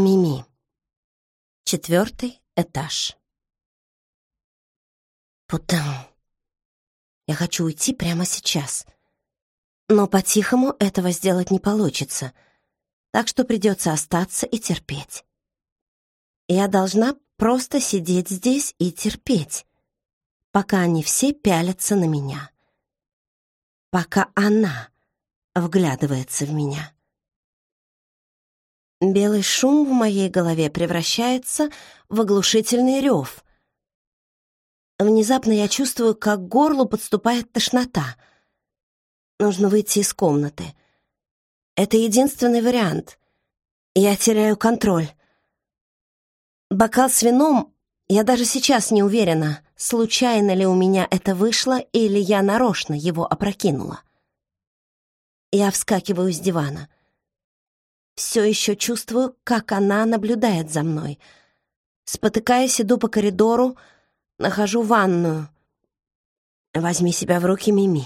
Мими. Четвертый этаж. Путан. Я хочу уйти прямо сейчас. Но по-тихому этого сделать не получится, так что придется остаться и терпеть. Я должна просто сидеть здесь и терпеть, пока они все пялятся на меня. Пока она вглядывается в меня. Белый шум в моей голове превращается в оглушительный рев. Внезапно я чувствую, как к горлу подступает тошнота. Нужно выйти из комнаты. Это единственный вариант. Я теряю контроль. Бокал с вином, я даже сейчас не уверена, случайно ли у меня это вышло или я нарочно его опрокинула. Я вскакиваю с дивана — все еще чувствую, как она наблюдает за мной. Спотыкаясь, иду по коридору, нахожу ванную. Возьми себя в руки, Мими.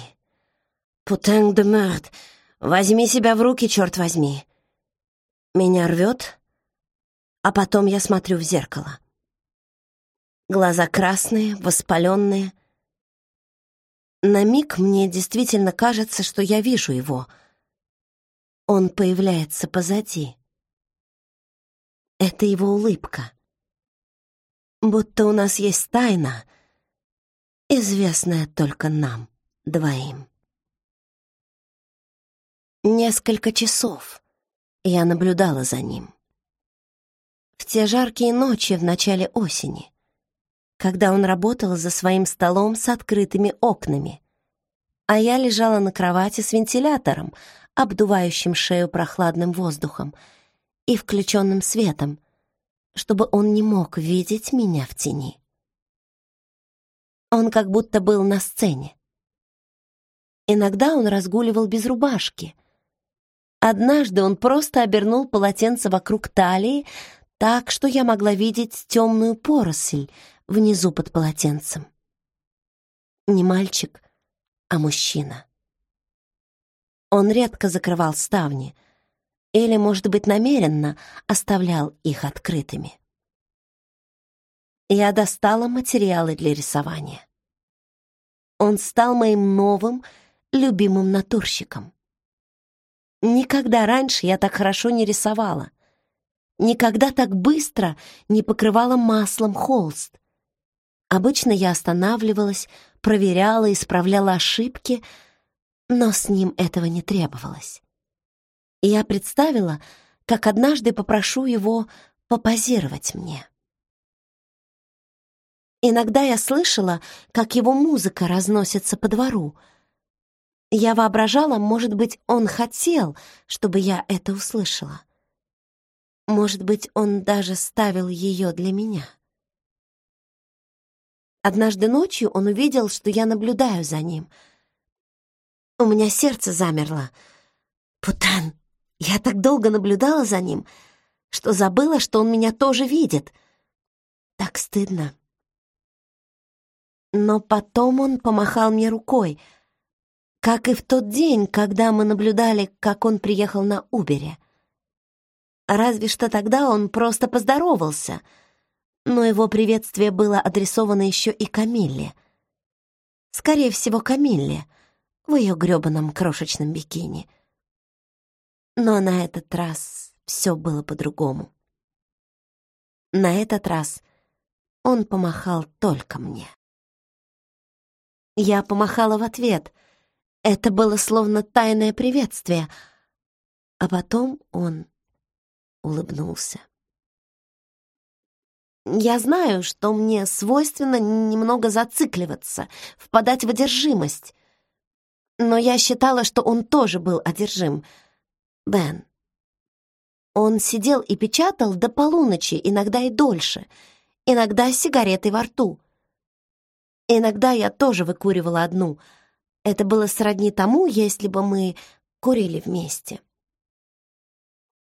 Путен де мерд. Возьми себя в руки, черт возьми. Меня рвет, а потом я смотрю в зеркало. Глаза красные, воспаленные. На миг мне действительно кажется, что я вижу его — он появляется позади. Это его улыбка. Будто у нас есть тайна, известная только нам двоим. Несколько часов я наблюдала за ним. В те жаркие ночи в начале осени, когда он работал за своим столом с открытыми окнами, а я лежала на кровати с вентилятором, обдувающим шею прохладным воздухом и включенным светом, чтобы он не мог видеть меня в тени. Он как будто был на сцене. Иногда он разгуливал без рубашки. Однажды он просто обернул полотенце вокруг талии так, что я могла видеть темную поросль внизу под полотенцем. Не мальчик, а мужчина. Он редко закрывал ставни или, может быть, намеренно оставлял их открытыми. Я достала материалы для рисования. Он стал моим новым, любимым натурщиком. Никогда раньше я так хорошо не рисовала. Никогда так быстро не покрывала маслом холст. Обычно я останавливалась, проверяла, исправляла ошибки — но с ним этого не требовалось. Я представила, как однажды попрошу его попозировать мне. Иногда я слышала, как его музыка разносится по двору. Я воображала, может быть, он хотел, чтобы я это услышала. Может быть, он даже ставил ее для меня. Однажды ночью он увидел, что я наблюдаю за ним — у меня сердце замерло. Путан, я так долго наблюдала за ним, что забыла, что он меня тоже видит. Так стыдно. Но потом он помахал мне рукой, как и в тот день, когда мы наблюдали, как он приехал на Убере. Разве что тогда он просто поздоровался, но его приветствие было адресовано еще и Камилле. Скорее всего, Камилле — в ее грёбаном крошечном бикини. Но на этот раз все было по-другому. На этот раз он помахал только мне. Я помахала в ответ. Это было словно тайное приветствие. А потом он улыбнулся. Я знаю, что мне свойственно немного зацикливаться, впадать в одержимость но я считала, что он тоже был одержим. Бен. Он сидел и печатал до полуночи, иногда и дольше, иногда с сигаретой во рту. Иногда я тоже выкуривала одну. Это было сродни тому, если бы мы курили вместе.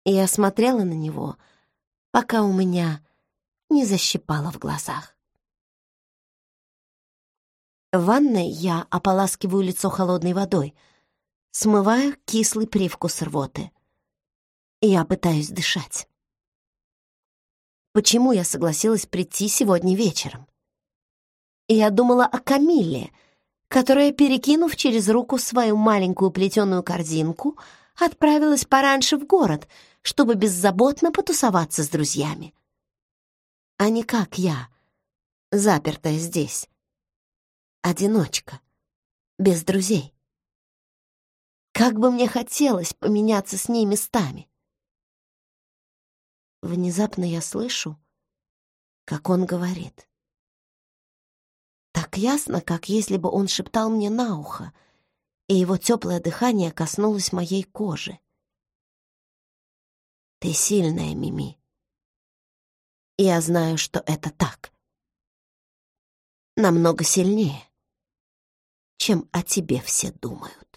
Я смотрела на него, пока у меня не защипало в глазах. В ванной я ополаскиваю лицо холодной водой, смываю кислый привкус рвоты. Я пытаюсь дышать. почему я согласилась прийти сегодня вечером. Я думала о Камилле, которая, перекинув через руку свою маленькую плетеную корзинку, отправилась пораньше в город, чтобы беззаботно потусоваться с друзьями. А не как я, запертая здесь. Одиночка, без друзей. Как бы мне хотелось поменяться с ней местами. Внезапно я слышу, как он говорит. Так ясно, как если бы он шептал мне на ухо, и его теплое дыхание коснулось моей кожи. Ты сильная, Мими. Я знаю, что это так. Намного сильнее, чем о тебе все думают.